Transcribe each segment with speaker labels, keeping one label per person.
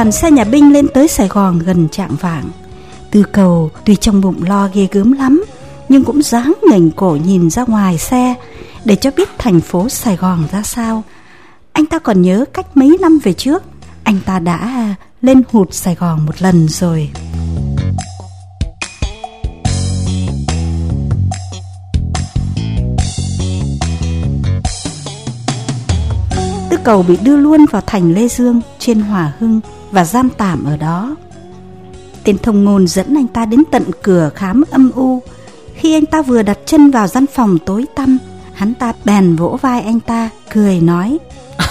Speaker 1: đoàn xe nhà binh lên tới Sài Gòn gần trạng vạng. Tư cầu tuy trong bụng lo ghê gớm lắm, nhưng cũng dáng ngẩng cổ nhìn ra ngoài xe để cho biết thành phố Sài Gòn ra sao. Anh ta còn nhớ cách mấy năm về trước, anh ta đã lên hụt Sài Gòn một lần rồi. Tư cầu bị đưa luôn vào thành Lê Dương trên Hòa Hưng và giam tạm ở đó. Tên thông ngôn dẫn anh ta đến tận cửa khám âm u. Khi anh ta vừa đặt chân vào gian phòng tối tăm, hắn ta bèn vỗ vai anh ta, cười nói.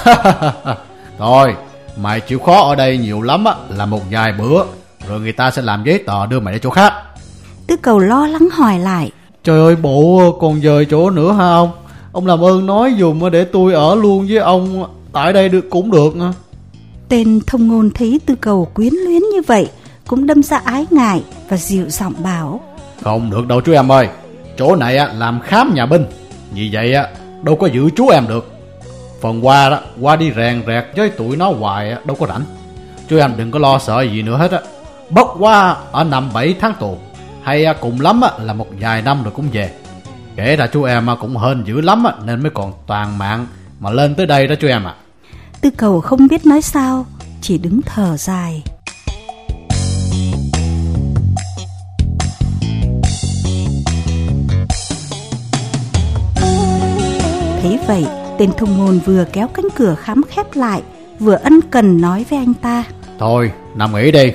Speaker 2: Thôi, mày chịu khó ở đây nhiều lắm á, là một vài bữa, rồi người ta sẽ làm giấy tờ đưa mày đi chỗ khác.
Speaker 1: Tư cầu lo lắng hỏi lại.
Speaker 2: Trời ơi, bộ còn dời chỗ nữa hả ông? Ông làm ơn nói dùm để tôi ở luôn với ông tại đây được cũng được.
Speaker 1: Tên thông ngôn thấy tư cầu quyến luyến như vậy, cũng đâm ra ái ngại và dịu giọng bảo.
Speaker 2: Không được đâu chú em ơi, chỗ này á làm khám nhà binh, vì vậy á đâu có giữ chú em được. Phần qua đó, qua đi rèn rẹt với tụi nó hoài đâu có rảnh. Chú em đừng có lo sợ gì nữa hết á. Bất qua ở năm bảy tháng tù, hay cùng lắm là một vài năm rồi cũng về. Kể ra chú em cũng hên dữ lắm nên mới còn toàn mạng mà lên tới đây đó chú em ạ.
Speaker 1: Tư cầu không biết nói sao, chỉ đứng thở dài. Thấy vậy, tên thông ngôn vừa kéo cánh cửa khám khép lại, vừa ân cần nói với anh ta.
Speaker 2: Thôi, nằm nghỉ đi,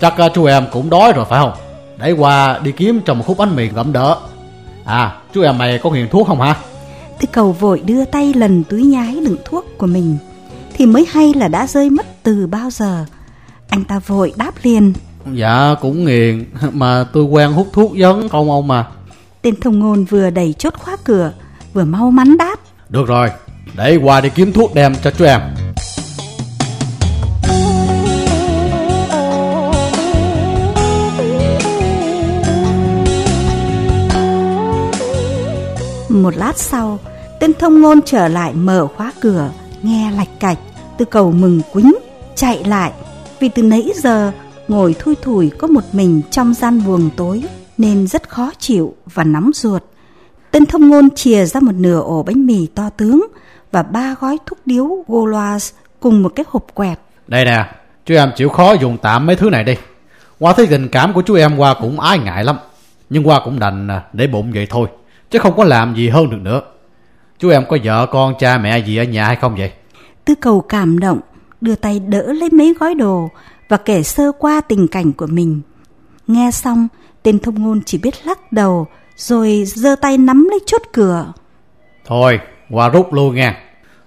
Speaker 2: chắc chú em cũng đói rồi phải không? Để qua đi kiếm trong một khúc bánh mì ngậm đỡ. À, chú em mày có nghiền thuốc không hả?
Speaker 1: Tư cầu vội đưa tay lần túi nhái đựng thuốc của mình Thì mới hay là đã rơi mất từ bao giờ? Anh ta vội đáp liền.
Speaker 2: Dạ cũng nghiền. Mà tôi quen hút thuốc giống không ông mà.
Speaker 1: Tên thông ngôn vừa đẩy chốt khóa cửa Vừa mau mắn đáp.
Speaker 2: Được rồi Để qua đi kiếm thuốc đem cho chú em.
Speaker 1: Một lát sau Tên thông ngôn trở lại mở khóa cửa Nghe lạch cạch, từ cầu mừng quính Chạy lại. Vì từ nãy giờ Ngồi thui thủi có một mình trong gian buồng tối Nên rất khó chịu và nóng ruột. Tên thông ngôn chìa ra một nửa ổ bánh mì to tướng Và ba gói thuốc điếu goloas Cùng một cái hộp quẹt.
Speaker 2: Đây nè, Chú em chịu khó dùng tạm mấy thứ này đi. Qua thấy tình cảm của chú em qua cũng ái ngại lắm, Nhưng qua cũng đành à, để bụng vậy thôi, Chứ không có làm gì hơn được nữa. Chú em có vợ con cha mẹ gì ở nhà hay không vậy?
Speaker 1: Tư cầu cảm động Đưa tay đỡ lấy mấy gói đồ Và kể sơ qua tình cảnh của mình. Nghe xong Tên thông ngôn chỉ biết lắc đầu Rồi giơ tay nắm lấy chốt cửa.
Speaker 2: Thôi qua rút luôn nha.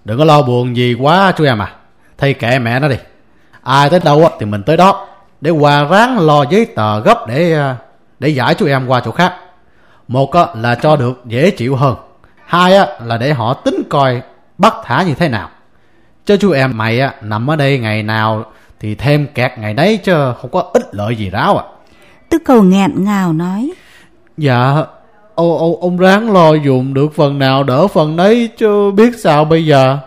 Speaker 2: Đừng có lo buồn gì quá chú em à. Thay kệ mẹ nó đi. Ai tới đâu thì mình tới đó Để qua ráng lo giấy tờ gấp để à, để giải chú em qua chỗ khác. Một là cho được dễ chịu hơn hai là để họ tính coi bắt thả như thế nào. Cho chú em mày á nằm ở đây ngày nào thì thêm kẹt ngày đấy chứ không có ích lợi gì ráo à.
Speaker 1: Tư cầu nghẹn ngào nói.
Speaker 2: Dạ ô, ô, ông ráng lo dùng được phần nào đỡ phần đấy chứ biết sao bây giờ.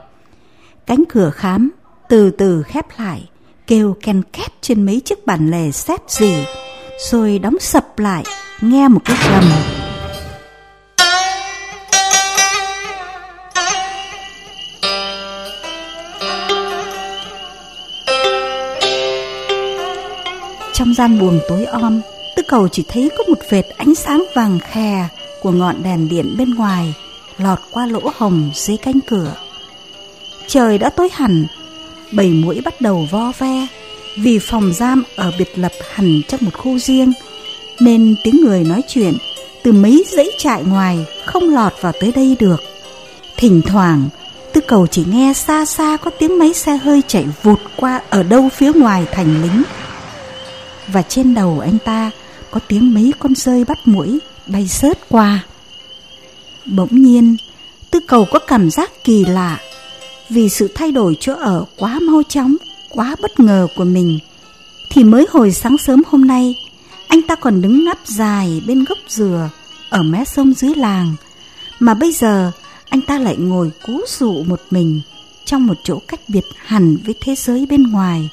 Speaker 1: Cánh cửa khám từ từ khép lại kêu ken két trên mấy chiếc bàn lề xét gì rồi đóng sập lại nghe một cái rầm Trong gian buồng tối om, tư cầu chỉ thấy có một vệt ánh sáng vàng khè của ngọn đèn điện bên ngoài lọt qua lỗ hồng dưới cánh cửa. Trời đã tối hẳn, bầy mũi bắt đầu vo ve vì phòng giam ở biệt lập hẳn trong một khu riêng nên tiếng người nói chuyện từ mấy dãy trại ngoài không lọt vào tới đây được. Thỉnh thoảng, tư cầu chỉ nghe xa xa có tiếng máy xe hơi chạy vụt qua ở đâu phía ngoài thành lính và trên đầu anh ta có tiếng mấy con rơi bắt mũi bay sớt qua. Bỗng nhiên, tư cầu có cảm giác kỳ lạ vì sự thay đổi chỗ ở quá mau chóng, quá bất ngờ của mình. Thì mới hồi sáng sớm hôm nay, anh ta còn đứng ngắp dài bên gốc dừa ở mé sông dưới làng. Mà bây giờ, anh ta lại ngồi cú dụ một mình trong một chỗ cách biệt hẳn với thế giới bên ngoài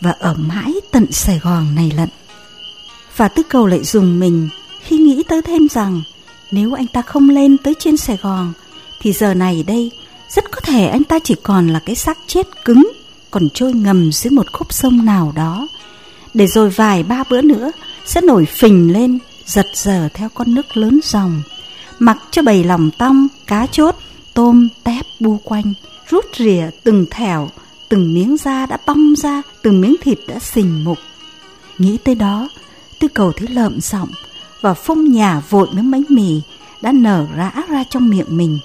Speaker 1: và ở mãi tận Sài Gòn này lận. Và Tư Cầu lại dùng mình khi nghĩ tới thêm rằng nếu anh ta không lên tới trên Sài Gòn, thì giờ này đây rất có thể anh ta chỉ còn là cái xác chết cứng, còn trôi ngầm dưới một khúc sông nào đó để rồi vài ba bữa nữa sẽ nổi phình lên, giật giờ theo con nước lớn dòng, mặc cho bầy lòng tong, cá chốt, tôm, tép, bu quanh, rút rìa từng thẻo từng miếng da đã bong ra, từng miếng thịt đã sình mục. Nghĩ tới đó, tư cầu thấy lợm giọng và phun nhà vội miếng bánh mì đã nở rã ra trong miệng mình.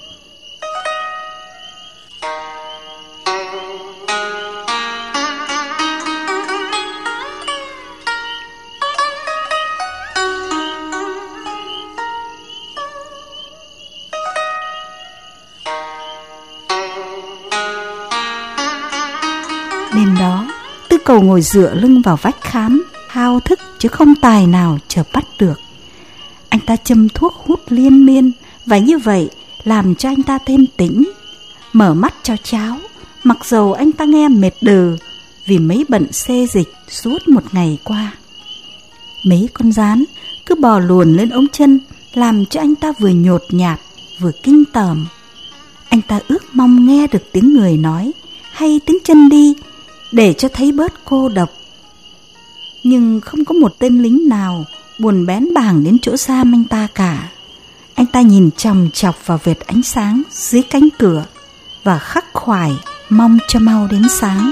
Speaker 1: Đêm đó, tư cầu ngồi dựa lưng vào vách khám, hao thức chứ không tài nào chờ bắt được. Anh ta châm thuốc hút liên miên và như vậy làm cho anh ta thêm tĩnh. Mở mắt cho cháo, mặc dầu anh ta nghe mệt đừ vì mấy bận xê dịch suốt một ngày qua. Mấy con rán cứ bò luồn lên ống chân làm cho anh ta vừa nhột nhạt vừa kinh tởm. Anh ta ước mong nghe được tiếng người nói hay tiếng chân đi để cho thấy bớt cô độc. Nhưng không có một tên lính nào buồn bén bảng đến chỗ giam anh ta cả. Anh ta nhìn chòng chọc vào vệt ánh sáng dưới cánh cửa và khắc khoải mong cho mau đến sáng.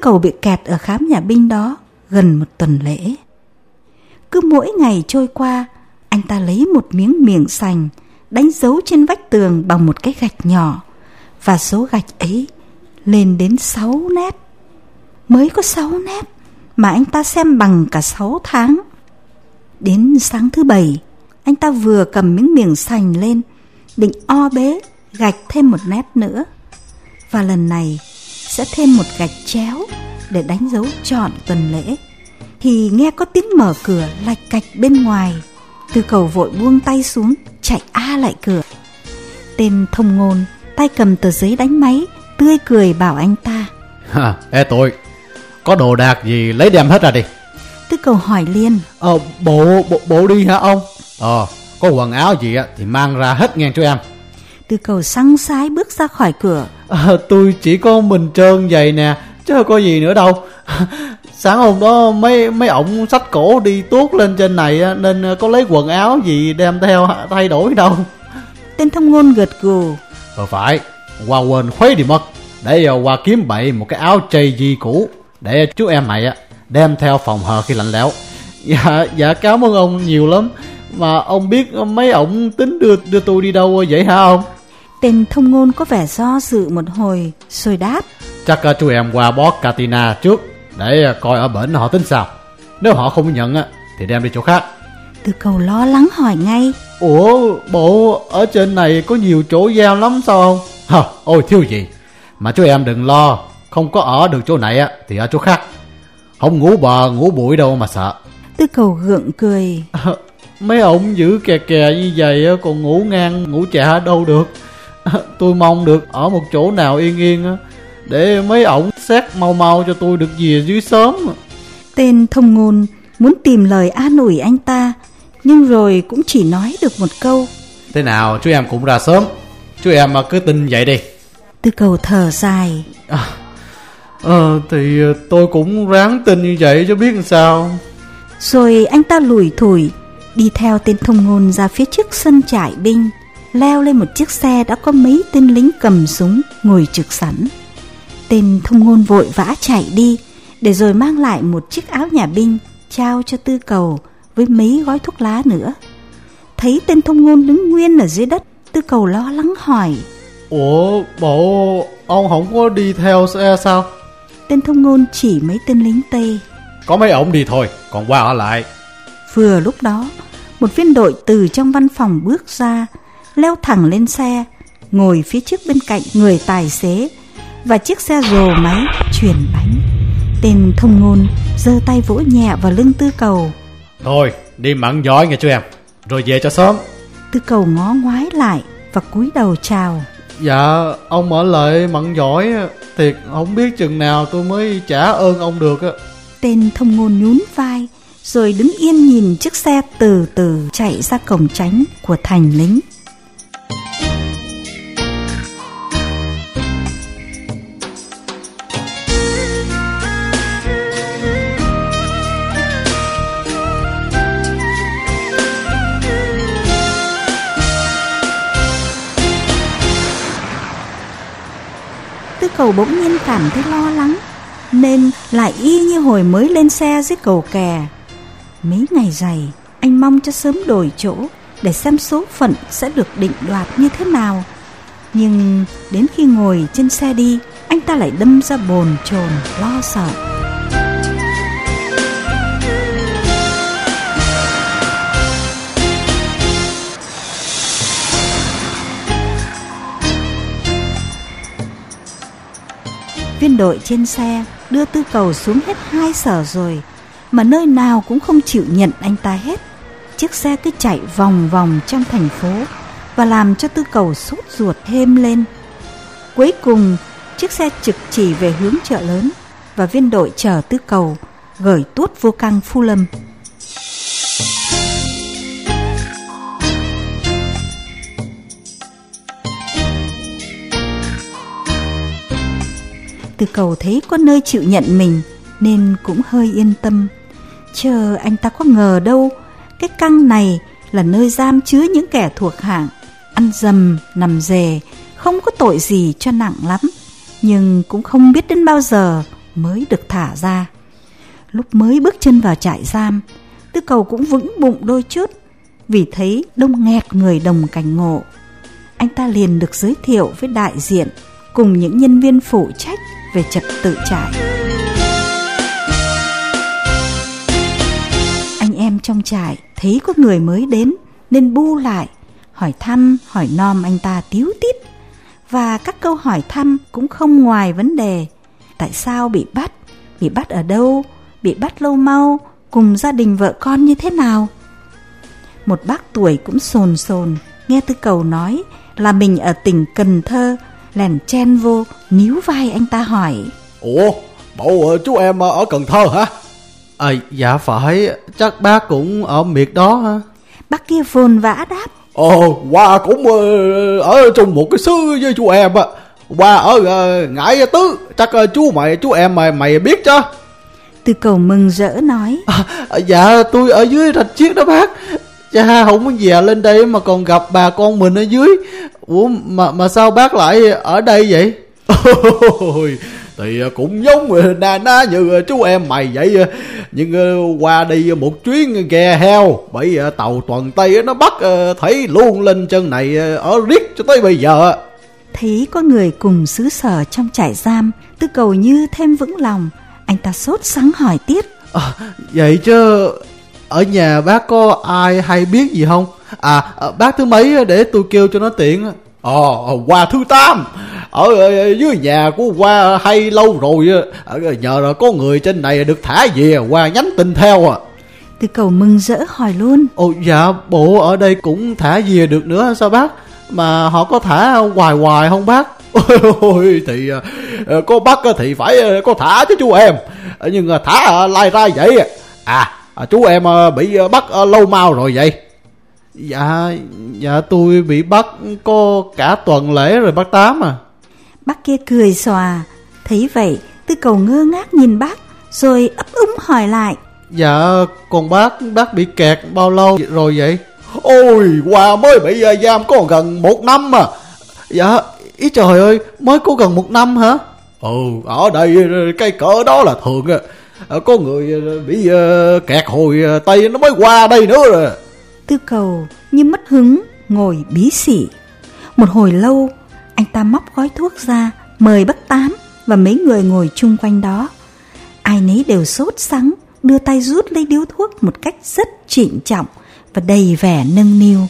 Speaker 1: Cầu bị kẹt ở khám nhà binh đó gần một tuần lễ. Cứ mỗi ngày trôi qua, anh ta lấy một miếng miệng sành, đánh dấu trên vách tường bằng một cái gạch nhỏ, và số gạch ấy lên đến 6 nét. Mới có 6 nét mà anh ta xem bằng cả 6 tháng. Đến sáng thứ bảy, anh ta vừa cầm miếng miệng sành lên, định o bế gạch thêm một nét nữa. Và lần này sẽ thêm một gạch chéo để đánh dấu trọn tuần lễ. Thì nghe có tiếng mở cửa lạch cạch bên ngoài tư cầu vội buông tay xuống chạy a lại cửa. Tên thông ngôn tay cầm tờ giấy đánh máy tươi cười bảo anh ta.
Speaker 2: Ha ê tôi có đồ đạc gì lấy đem hết ra đi.
Speaker 1: Tư cầu hỏi liên
Speaker 2: ờ bộ bộ bộ đi hả ông? Ờ có quần áo gì á thì mang ra hết ngang cho em.
Speaker 1: Tư cầu săng sái bước ra khỏi cửa
Speaker 2: à, tôi chỉ có mình trơn vậy nè chứ có gì nữa đâu. Sáng hôm đó mấy mấy ổng sách cổ đi tuốt lên trên này nên có lấy quần áo gì đem theo thay đổi đâu.
Speaker 1: Tên thông ngôn gật gù.
Speaker 2: Ờ phải. Qua quên khuấy đi mất. Để giờ qua kiếm bậy một cái áo chây gì cũ để chú em mày á đem theo phòng hờ khi lạnh lẽo. Dạ dạ cảm ơn ông nhiều lắm. Mà ông biết mấy ổng tính đưa đưa tôi đi đâu vậy hả ông
Speaker 1: tên thông ngôn có vẻ do dự một hồi rồi đáp.
Speaker 2: Chắc uh, chú em qua bó Katina trước để uh, coi ở bển họ tính sao. Nếu họ không nhận uh, thì đem đi chỗ khác.
Speaker 1: Từ cầu lo lắng hỏi ngay.
Speaker 2: Ủa bộ ở trên này có nhiều chỗ giam lắm sao không? Hả ôi thiếu gì. Mà chú em đừng lo không có ở được chỗ này á thì ở chỗ khác. Không ngủ bờ ngủ bụi đâu mà sợ.
Speaker 1: Tư cầu gượng cười.
Speaker 2: À, mấy ông giữ kè kè như vậy còn ngủ ngang ngủ chạ đâu được tôi mong được ở một chỗ nào yên yên để mấy ổng xét mau mau cho tôi được về dưới sớm.
Speaker 1: Tên thông ngôn muốn tìm lời an ủi anh ta nhưng rồi cũng chỉ nói được một câu.
Speaker 2: Thế nào chú em cũng ra sớm. Chú em cứ tin vậy đi.
Speaker 1: Tư cầu thở dài.
Speaker 2: À, à, thì tôi cũng ráng tin như vậy chứ biết làm sao.
Speaker 1: Rồi anh ta lủi thủi đi theo tên thông ngôn ra phía trước sân trại binh leo lên một chiếc xe đã có mấy tên lính cầm súng ngồi trực sẵn. Tên thông ngôn vội vã chạy đi, để rồi mang lại một chiếc áo nhà binh trao cho tư cầu với mấy gói thuốc lá nữa. Thấy tên thông ngôn đứng nguyên ở dưới đất, tư cầu lo lắng hỏi.
Speaker 2: Ủa, bộ ông không có đi theo xe sao?
Speaker 1: Tên thông ngôn chỉ mấy tên lính Tây.
Speaker 2: Có mấy ổng đi thôi, còn qua ở lại.
Speaker 1: Vừa lúc đó, một viên đội từ trong văn phòng bước ra, leo thẳng lên xe, ngồi phía trước bên cạnh người tài xế và chiếc xe rồ máy chuyển bánh. Tên thông ngôn giơ tay vỗ nhẹ vào lưng tư cầu.
Speaker 3: Thôi, đi mặn giỏi nghe chú em, rồi về cho sớm.
Speaker 1: Tư cầu ngó ngoái lại và cúi đầu chào.
Speaker 3: Dạ, ông ở lại mặn giỏi, thiệt không biết chừng nào tôi mới trả ơn ông được á.
Speaker 1: Tên thông ngôn nhún vai, rồi đứng yên nhìn chiếc xe từ từ chạy ra cổng tránh của thành lính. Cầu bỗng nhiên cảm thấy lo lắng, Nên lại y như hồi mới lên xe dưới cầu kè. Mấy ngày dày, Anh mong cho sớm đổi chỗ Để xem số phận sẽ được định đoạt như thế nào. Nhưng đến khi ngồi trên xe đi, Anh ta lại đâm ra bồn chồn, lo sợ. Viên đội trên xe đưa tư cầu xuống hết hai sở rồi, Mà nơi nào cũng không chịu nhận anh ta hết. Chiếc xe cứ chạy vòng vòng trong thành phố Và làm cho tư cầu sốt ruột thêm lên. Cuối cùng, chiếc xe trực chỉ về hướng chợ lớn Và viên đội chờ tư cầu gửi tuốt vô căng phu lâm. Từ cầu thấy có nơi chịu nhận mình nên cũng hơi yên tâm. Chờ anh ta có ngờ đâu, cái căng này là nơi giam chứa những kẻ thuộc hạng, ăn dầm, nằm dề, không có tội gì cho nặng lắm, nhưng cũng không biết đến bao giờ mới được thả ra. Lúc mới bước chân vào trại giam, Tư cầu cũng vững bụng đôi chút, vì thấy đông nghẹt người đồng cảnh ngộ. Anh ta liền được giới thiệu với đại diện cùng những nhân viên phụ trách về trật tự trại. Anh em trong trại thấy có người mới đến nên bu lại, hỏi thăm, hỏi nom anh ta tiếu tít. Và các câu hỏi thăm cũng không ngoài vấn đề tại sao bị bắt, bị bắt ở đâu, bị bắt lâu mau, cùng gia đình vợ con như thế nào. Một bác tuổi cũng sồn sồn, nghe tư cầu nói là mình ở tỉnh Cần Thơ lèn chen vô níu vai anh ta hỏi.
Speaker 2: Ủa bộ chú em ở Cần Thơ hả?
Speaker 3: À dạ phải Chắc bác cũng ở miệt đó hả?
Speaker 1: Bác kia vồn vã đáp.
Speaker 2: Ồ qua cũng ở trong một cái xứ với chú em á. Qua ở ngãi tứ Chắc chú mày chú em mày mày biết chứ?
Speaker 1: Từ cầu mừng rỡ nói.
Speaker 3: À, Dạ tôi ở dưới rạch chiếc đó bác Cha không có về lên đây mà còn gặp bà con mình ở dưới. Ủa mà mà sao bác lại ở đây vậy?
Speaker 2: Ôi, thì cũng giống na ná như chú em mày vậy nhưng qua đi một chuyến ghe heo bị tàu toàn tây nó bắt thấy luôn lên chân này ở riết cho tới bây giờ
Speaker 1: thấy có người cùng xứ sở trong trại giam tư cầu như thêm vững lòng. Anh ta sốt sắng hỏi tiếp.
Speaker 3: À, vậy chứ ở nhà bác có ai hay biết gì không? À bác thứ mấy để tôi kêu cho nó tiện
Speaker 2: Ờ, qua thứ tám ở, dưới nhà của qua hay lâu rồi nhờ là có người trên này được thả về qua nhánh tin theo à.
Speaker 1: Từ cầu mừng rỡ hỏi luôn.
Speaker 3: Ồ dạ bộ ở đây cũng thả về được nữa sao bác? Mà họ có thả hoài hoài không bác?
Speaker 2: Ôi thì ờ, có bắt thì phải có thả chứ chú em. Nhưng thả lai ra vậy. À chú em bị bắt lâu mau rồi vậy
Speaker 3: Dạ, dạ tôi bị bắt có cả tuần lễ rồi bác Tám à.
Speaker 1: Bác kia cười xòa, thấy vậy tư cầu ngơ ngác nhìn bác, rồi ấp úng hỏi lại.
Speaker 3: Dạ, còn bác, bác bị kẹt bao lâu rồi vậy?
Speaker 2: Ôi, qua mới bị à, giam có gần một năm mà.
Speaker 3: Dạ, ý trời ơi, mới có gần một năm hả?
Speaker 2: Ừ, ở đây cái cỡ đó là thường à. Ờ, có người ờ, bị ờ, kẹt hồi Tây nó mới qua đây nữa rồi.
Speaker 1: Tư cầu như mất hứng, ngồi bí xỉ. Một hồi lâu, anh ta móc gói thuốc ra, mời bác Tám và mấy người ngồi chung quanh đó. Ai nấy đều sốt sắng, đưa tay rút lấy điếu thuốc một cách rất trịnh trọng và đầy vẻ nâng niu.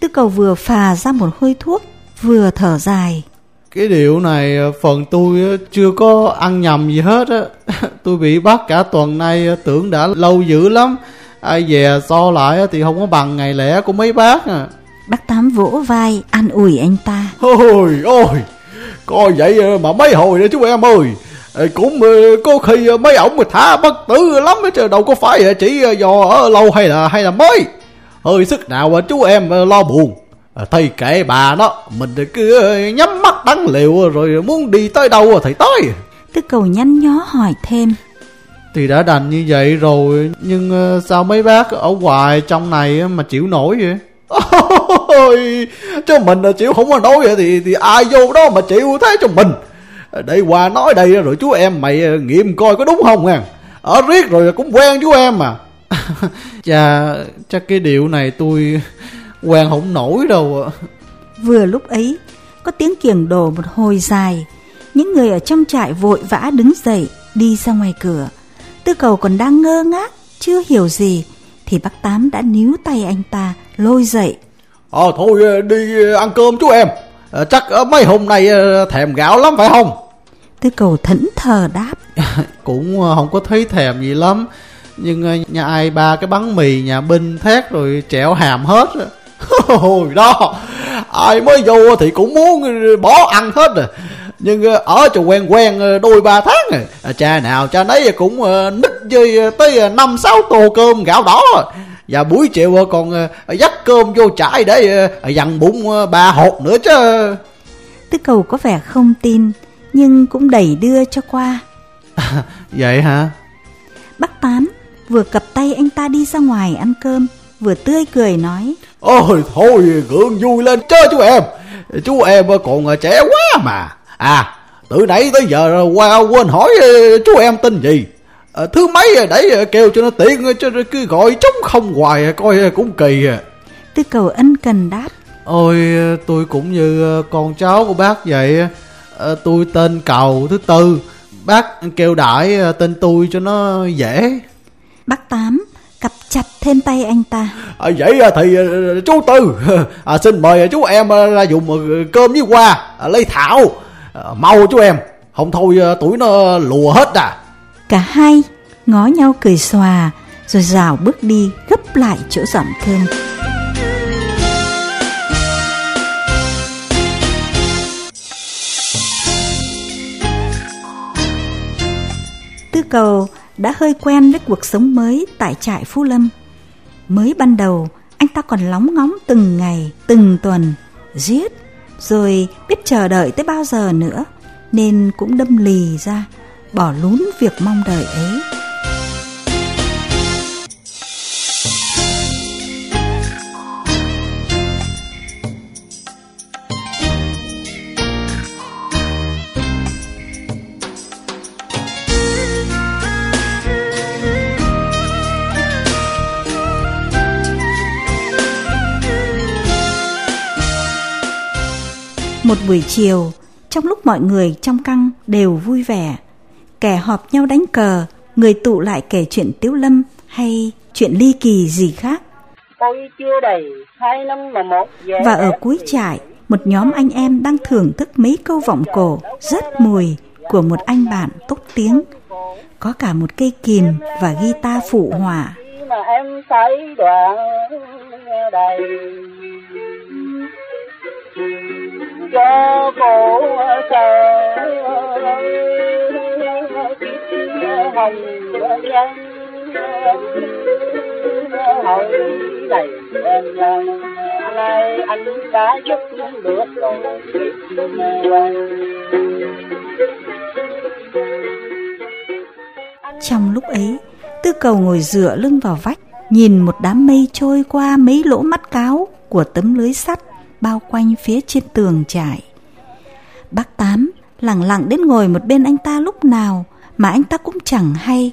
Speaker 1: Tư cầu vừa phà ra một hơi thuốc, vừa thở dài.
Speaker 3: Cái điều này ờ, phần tôi ờ, chưa có ăn nhầm gì hết á. Tôi bị bắt cả tuần nay ờ, tưởng đã lâu dữ lắm. Ai về so lại thì không có bằng ngày lẻ của mấy bác à.
Speaker 1: Bác Tám vỗ vai an ủi anh ta.
Speaker 2: Ôi ôi Coi vậy mà mấy hồi nữa chú em ơi. Cũng có khi mấy ổng mà thả bất tử lắm chứ Đâu có phải chỉ do ở lâu hay là hay là mới. Hơi sức nào chú em lo buồn Thầy kệ bà nó Mình cứ nhắm mắt đắng liều Rồi muốn đi tới đâu thì tới.
Speaker 1: Tư cầu nhăn nhó hỏi thêm.
Speaker 3: Thì đã đành như vậy rồi Nhưng sao mấy bác ở ngoài trong này mà chịu nổi vậy?
Speaker 2: Ôi, chứ mình chịu không có nói vậy thì thì ai vô đó mà chịu thế cho mình? Đây qua nói đây rồi chú em mày nghiệm coi có đúng không nha Ở riết rồi cũng quen chú em mà
Speaker 3: Chà chắc cái điệu này tôi quen không nổi đâu ạ.
Speaker 1: Vừa lúc ấy Có tiếng kiềng đồ một hồi dài. Những người ở trong trại vội vã đứng dậy Đi ra ngoài cửa. Tư cầu còn đang ngơ ngác Chưa hiểu gì Thì bác Tám đã níu tay anh ta Lôi dậy.
Speaker 2: Ờ thôi đi ăn cơm chú em. Chắc mấy hôm nay thèm gạo lắm phải không?
Speaker 1: Tư cầu thẫn thờ đáp.
Speaker 3: Cũng không có thấy thèm gì lắm. Nhưng nhà ai ba cái bánh mì nhà binh thét rồi trẹo hàm hết
Speaker 2: Ôi đó Ai mới vô thì cũng muốn bỏ ăn hết rồi. Nhưng ở cho quen quen đôi ba tháng rồi. Cha nào cha nấy cũng nít với tới năm sáu tô cơm gạo đỏ Và buổi chiều còn dắt cơm vô trại để dằn bụng ba hột nữa chứ.
Speaker 1: Tư cầu có vẻ không tin Nhưng cũng đẩy đưa cho qua.
Speaker 3: À, Vậy hả?
Speaker 1: Bác Tám vừa cặp tay anh ta đi ra ngoài ăn cơm Vừa tươi cười nói.
Speaker 2: Ôi thôi gượng vui lên chứ chú em. Chú em còn trẻ quá mà. À từ nãy tới giờ qua quên hỏi chú em tên gì? À, Thứ mấy để kêu cho nó tiện cho cứ gọi trống không hoài coi cũng kỳ à.
Speaker 1: Tư cầu ân cần đáp.
Speaker 3: Ôi tôi cũng như con cháu của bác vậy à, Tôi tên Cầu thứ tư. Bác kêu đại tên tôi cho nó dễ.
Speaker 1: Bác Tám cặp chặt thêm tay anh ta.
Speaker 2: À, vậy thì chú tư. À, xin mời chú em ra dùng cơm với qua à, lấy thảo. À, mau chú em. Không thôi tuổi nó lùa hết à.
Speaker 1: Cả hai ngó nhau cười xòa rồi rào bước đi gấp lại chỗ dọn cơm. Tư cầu đã hơi quen với cuộc sống mới tại trại Phú Lâm. Mới ban đầu, anh ta còn lóng ngóng từng ngày, từng tuần, giết, rồi biết chờ đợi tới bao giờ nữa, nên cũng đâm lì ra, bỏ lún việc mong đợi ấy. Một buổi chiều, trong lúc mọi người trong căng đều vui vẻ, kẻ họp nhau đánh cờ, người tụ lại kể chuyện Tiếu Lâm hay chuyện ly kỳ gì khác.
Speaker 4: Tôi chưa đầy hai năm mà một
Speaker 1: Và ở cuối trại, một nhóm anh em đang thưởng thức mấy câu vọng cổ rất mùi của một anh bạn tốt tiếng. Có cả một cây kìm và guitar phụ họa.
Speaker 4: Mà em thấy đoạn đầy cho cổ sợ hồng nhân hỏi đầy em nhân nay anh đã giúp được rồi
Speaker 1: trong lúc ấy, tư cầu ngồi dựa lưng vào vách, nhìn một đám mây trôi qua mấy lỗ mắt cáo của tấm lưới sắt bao quanh phía trên tường trải. Bác Tám lặng lặng đến ngồi một bên anh ta lúc nào mà anh ta cũng chẳng hay.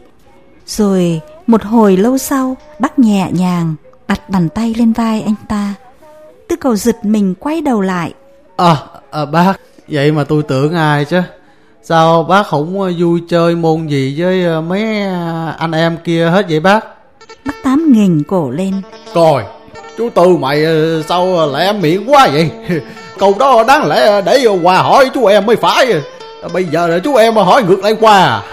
Speaker 1: Rồi một hồi lâu sau, bác nhẹ nhàng đặt bàn tay lên vai anh ta. Tư cầu giật mình quay đầu lại.
Speaker 3: À, à bác, vậy mà tôi tưởng ai chứ. Sao bác không vui chơi môn gì với mấy anh em kia hết vậy bác?
Speaker 1: Bác Tám nghềnh cổ lên.
Speaker 2: Coi, chú Tư mày sao lẹ miệng quá vậy? Câu đó đáng lẽ để Hòa hỏi chú em mới phải. Bây giờ chú em hỏi ngược lại Hòa.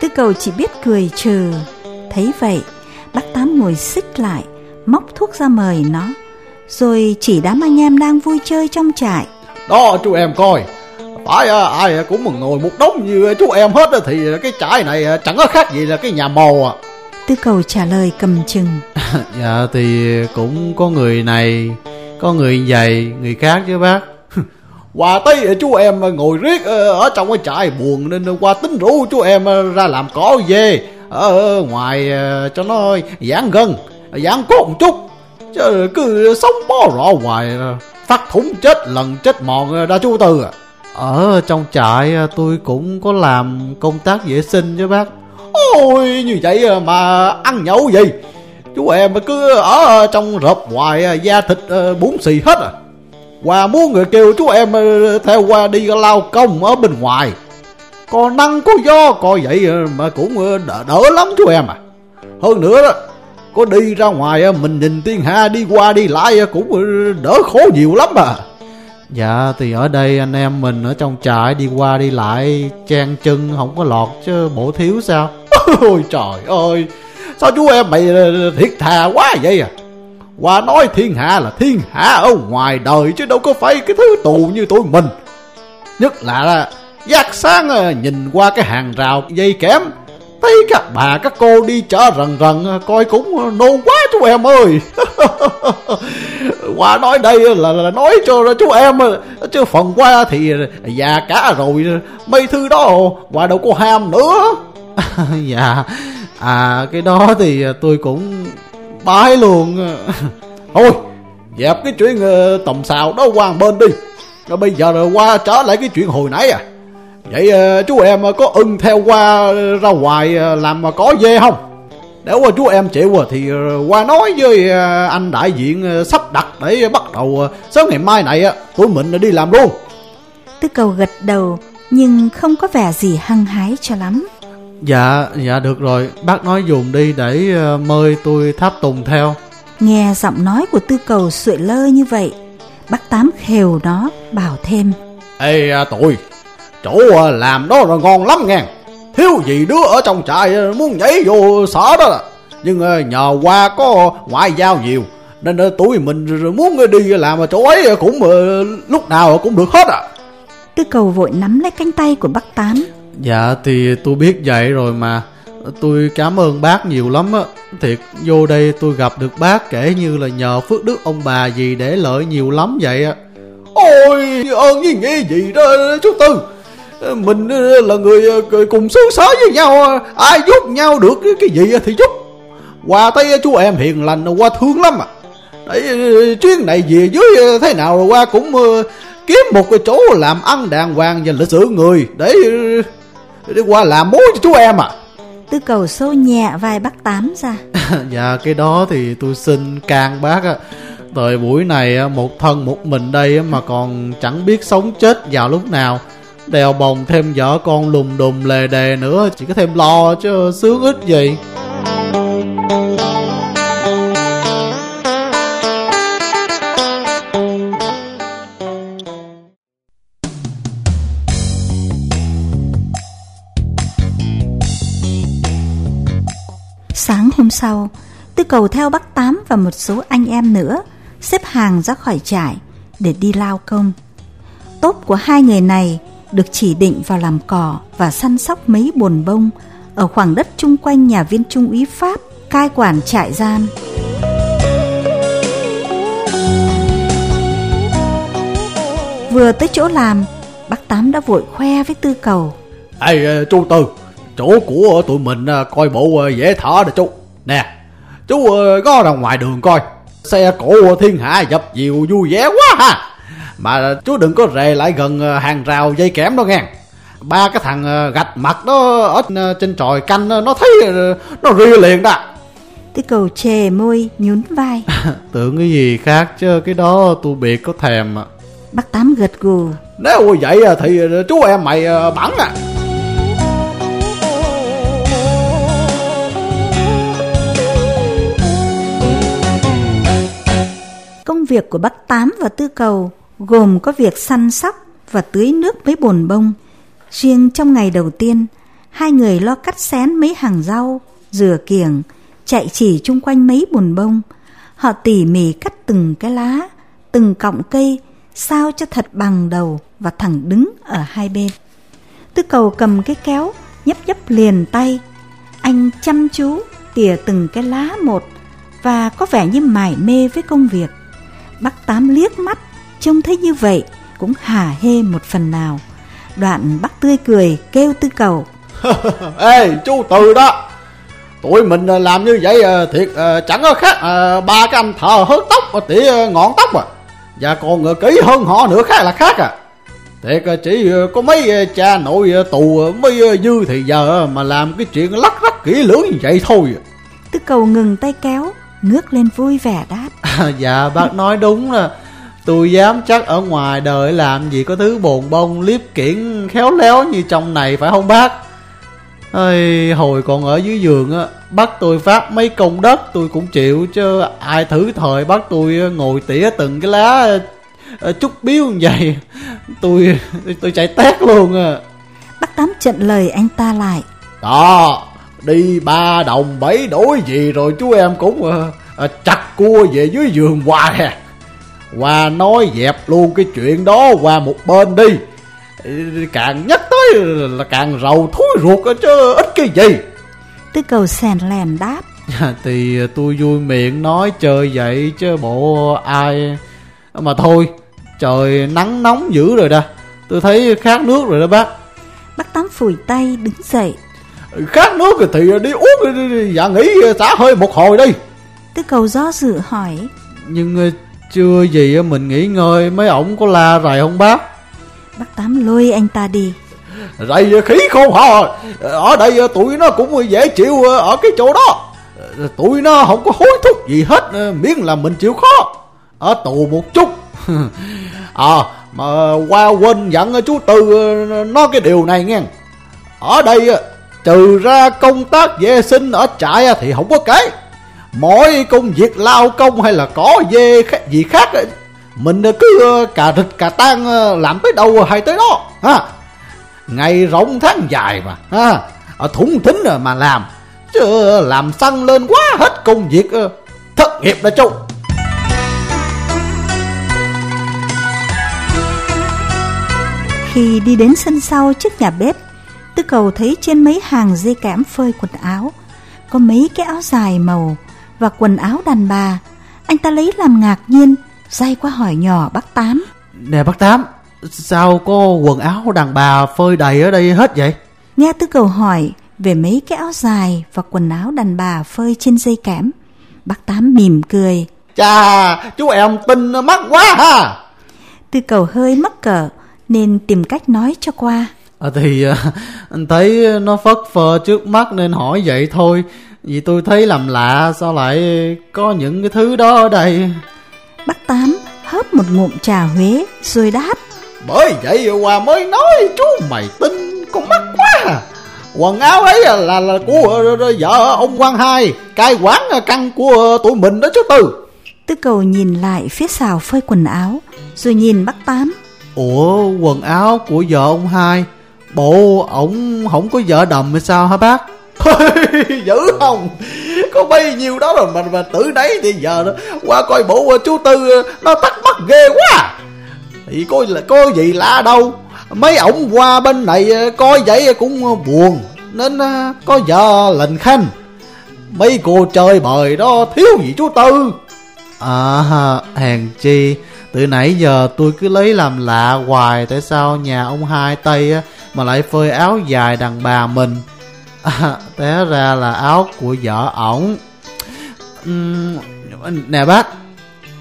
Speaker 1: Tư cầu chỉ biết cười trừ Thấy vậy Bác Tám ngồi xích lại Móc thuốc ra mời nó. Rồi chỉ đám anh em đang vui chơi trong trại.
Speaker 2: Đó chú em coi. Phải à, ai cũng ngồi một đống như chú em hết Thì cái trại này chẳng có khác gì là cái nhà mồ à
Speaker 1: Tư cầu trả lời cầm chừng.
Speaker 3: Dạ thì cũng có người này Có người vậy Người khác chứ bác.
Speaker 2: Qua tới chú em ngồi riết ờ, ở trong cái trại buồn Nên qua tính rủ chú em ra làm cỏ về. Ở ngoài ờ, cho nó giãn gân Giãn cốt một chút Chứ cứ sống bó rõ hoài Phát thủng chết lần chết mòn ra chú Tư à.
Speaker 3: Ở trong trại tôi cũng có làm công tác vệ sinh chứ bác
Speaker 2: Ôi như vậy à, mà ăn nhậu gì Chú em cứ ở trong rộp ngoài à, da thịt à, bún xì hết à. Hòa muốn người kêu chú em theo qua đi lao công ở bên ngoài. Có năng có gió coi vậy mà cũng đỡ, đỡ lắm chú em à. Hơn nữa đó Có đi ra ngoài mình nhìn thiên hạ đi qua đi lại cũng đỡ khổ nhiều lắm à.
Speaker 3: Dạ thì ở đây anh em mình ở trong trại đi qua đi lại Trang chân không có lọt chứ bộ thiếu sao?
Speaker 2: Ôi trời ơi Sao chú em mày thiệt thà quá vậy à? Qua nói thiên hạ là thiên hạ ở ngoài đời Chứ đâu có phải cái thứ tù như tụi mình. Nhất là giác sáng à, nhìn qua cái hàng rào dây kém Thấy các bà các cô đi chợ rần rần à, Coi cũng nôn quá chú em ơi. Qua nói đây là, là nói cho chú em à, Chứ phần qua thì già cả rồi Mấy thứ đó qua đâu có ham nữa.
Speaker 3: Dạ. À cái đó thì à, tôi cũng bái luôn.
Speaker 2: Thôi, Dẹp cái chuyện ờ, tầm xào đó qua bên đi. Rồi bây giờ rồi qua trở lại cái chuyện hồi nãy à. Vậy ờ, chú em ờ, có ưng theo qua ra ngoài làm mà có dê không? Nếu mà chú em chịu à, thì qua nói với anh đại diện sắp đặt để bắt đầu sớm ngày mai này tụi mình đi làm luôn.
Speaker 1: Tư cầu gật đầu, nhưng không có vẻ gì hăng hái cho lắm.
Speaker 3: Dạ, dạ được rồi, bác nói dùng đi để uh, mời tôi tháp tùng theo.
Speaker 1: Nghe giọng nói của tư cầu sụi lơ như vậy, bác Tám khều nó bảo thêm.
Speaker 2: Ê à, tụi, chỗ à, làm đó là ngon lắm nghe. Thiếu gì đứa ở trong trại à, muốn nhảy vô sở đó là. Nhưng à, nhờ qua có ngoại giao nhiều, nên tụi mình muốn đi làm chỗ ấy cũng lúc nào cũng được hết à.
Speaker 1: Tư cầu vội nắm lấy cánh tay của bác Tám
Speaker 3: Dạ thì tôi biết vậy rồi mà. Tôi cảm ơn bác nhiều lắm á. Thiệt vô đây tôi gặp được bác kể như là nhờ phước đức ông bà gì để lợi nhiều lắm vậy á.
Speaker 2: Ôi ơn với nghe gì đó chú Tư. Mình ờ, là người ờ, cùng xứ sở với nhau ờ, Ai giúp nhau được cái gì thì giúp. Qua thấy chú em hiền lành qua thương lắm à. Đấy, chuyến này về dưới thế nào rồi qua cũng kiếm một cái chỗ làm ăn đàng hoàng và lịch sự người. Để đi qua làm mối cho chú em à?
Speaker 1: Tư cầu sâu nhẹ vai bác Tám ra.
Speaker 3: Dạ cái đó thì tôi xin can bác á. Thời buổi này một thân một mình đây mà còn chẳng biết sống chết vào lúc nào. Đèo bồng thêm vợ con lùm đùm lề đề nữa Chỉ có thêm lo chứ sướng ít gì
Speaker 1: hôm sau, Tư cầu theo bác Tám và một số anh em nữa xếp hàng ra khỏi trại để đi lao công. Tốt của hai người này được chỉ định vào làm cỏ và săn sóc mấy bồn bông ở khoảng đất chung quanh nhà viên trung úy Pháp cai quản trại giam. Vừa tới chỗ làm, bác Tám đã vội khoe với Tư cầu.
Speaker 2: Ê, chú Tư, chỗ của tụi mình à, coi bộ à, dễ thở rồi chú nè chú có ra ngoài đường coi. Xe cổ thiên hạ dập dìu vui vẻ quá ha. Mà chú đừng có rề lại gần hàng rào dây kẽm đó nghe. Ba cái thằng gạch mặt đó ở trên tròi canh nó thấy nó ria liền đó.
Speaker 1: Tư cầu chề môi nhún vai.
Speaker 3: Tưởng cái gì khác chứ cái đó tôi biệt có thèm
Speaker 1: Bác Tám gật gù.
Speaker 2: Nếu vậy thì chú em mày bắn à
Speaker 1: việc của bác Tám và Tư Cầu gồm có việc săn sóc và tưới nước mấy bồn bông. Riêng trong ngày đầu tiên, hai người lo cắt xén mấy hàng rau, rửa kiểng, chạy chỉ chung quanh mấy bồn bông. Họ tỉ mỉ cắt từng cái lá, từng cọng cây, sao cho thật bằng đầu và thẳng đứng ở hai bên. Tư cầu cầm cái kéo, nhấp nhấp liền tay. Anh chăm chú tỉa từng cái lá một và có vẻ như mải mê với công việc. Bác Tám liếc mắt, trông thấy như vậy cũng hả hê một phần nào. Đoạn bác tươi cười kêu tư cầu.
Speaker 2: Ê chú Từ đó Tụi mình à, làm như vậy à, thiệt à, chẳng có khác ba cái anh thợ hớt tóc tỉa ngọn tóc à Và còn kỹ hơn họ nữa khác là khác à Thiệt chỉ có mấy cha nội tù mới dư thì giờ mà làm cái chuyện lắc rắc kỹ lưỡng như vậy thôi
Speaker 1: Tư cầu ngừng tay kéo Ngước lên vui vẻ đáp.
Speaker 3: À, Dạ bác nói đúng là Tôi dám chắc ở ngoài đời làm gì có thứ bồn bông liếp kiển khéo léo như trong này phải không bác? Ây, hồi còn ở dưới giường á bắt tôi phát mấy công đất tôi cũng chịu chứ ai thử thời bắt tôi ngồi tỉa từng cái lá ờ, chút biếu như vậy tôi tôi chạy tét luôn à
Speaker 1: bác tám chặn lời anh ta lại.
Speaker 2: Đó đi ba đồng bảy đổi gì rồi chú em cũng uh, chặt cua về dưới giường hoài à. Hòa nói dẹp luôn cái chuyện đó qua một bên đi. Càng nhắc tới là càng rầu thúi ruột chứ ít cái gì.
Speaker 1: Tư cầu sèn lèn đáp.
Speaker 3: Thì tôi vui miệng nói chơi vậy chứ bộ ai. Mà thôi trời nắng nóng dữ rồi đó. Tôi thấy khát nước rồi đó bác.
Speaker 1: Bác Tám phủi tay đứng dậy
Speaker 2: Khát nước thì đi uống Dạ nghỉ xả hơi một hồi đi
Speaker 1: Tư cầu do dự hỏi.
Speaker 3: Nhưng chưa gì mình nghỉ ngơi Mấy ổng có la rầy không bác?
Speaker 1: Bác Tám lôi anh ta đi.
Speaker 2: Rầy khí không hả? Ở đây tụi nó cũng dễ chịu ở cái chỗ đó. Tụi nó không có hối thúc gì hết Miễn là mình chịu khó. Ở tù một chút. À mà qua quên dặn chú Tư Nói cái điều này nghe. Ở đây trừ ra công tác vệ sinh ở trại thì không có kể Mỗi công việc lao công hay là có dê gì khác Mình cứ ờ, cà rịch cà tan ờ, làm tới đâu hay tới đó, ha. Ngày rộng tháng dài mà, ha. Ở thủng thính mà làm, Chứ ờ, làm xăng lên quá hết công việc Thất nghiệp đó chung
Speaker 1: Khi đi đến sân sau trước nhà bếp Tư cầu thấy trên mấy hàng dây kẽm phơi quần áo Có mấy cái áo dài màu và quần áo đàn bà. Anh ta lấy làm ngạc nhiên, dây qua hỏi nhỏ bác Tám.
Speaker 3: Nè bác Tám, sao có quần áo đàn bà phơi đầy ở đây hết vậy?
Speaker 1: Nghe tư cầu hỏi về mấy cái áo dài và quần áo đàn bà phơi trên dây kẽm. Bác Tám mỉm cười.
Speaker 2: Chà, chú em tin mắc quá ha.
Speaker 1: Tư cầu hơi mắc cỡ nên tìm cách nói cho qua.
Speaker 3: À, thì anh thấy nó phất phơ trước mắt nên hỏi vậy thôi. Vì tôi thấy làm lạ sao lại có những cái thứ đó ở đây?
Speaker 1: Bác Tám hớp một ngụm trà Huế rồi đáp.
Speaker 2: Bởi vậy Hòa mới nói chú mày tin con mắt quá à. Quần áo ấy là, là của vợ ông quan hai Cai quán căn của tụi mình đó chú Tư.
Speaker 1: Tư cầu nhìn lại phía xào phơi quần áo Rồi nhìn bác Tám.
Speaker 3: Ủa quần áo của vợ ông hai Bộ ổng không có vợ đầm hay sao hả bác?
Speaker 2: Dữ không? Có bấy nhiêu đó rồi mà mà tự đấy thì giờ đó, qua coi bộ chú tư nó tắt mắt ghê quá. Thì coi là có gì lạ đâu. Mấy ổng qua bên này coi vậy cũng buồn nên à, có vợ lệnh khanh. Mấy cô chơi bời đó thiếu gì chú tư?
Speaker 3: À hèn chi từ nãy giờ tôi cứ lấy làm lạ hoài tại sao nhà ông hai tây mà lại phơi áo dài đàn bà mình. À, té ra là áo của vợ ổng. Uhm, nè bác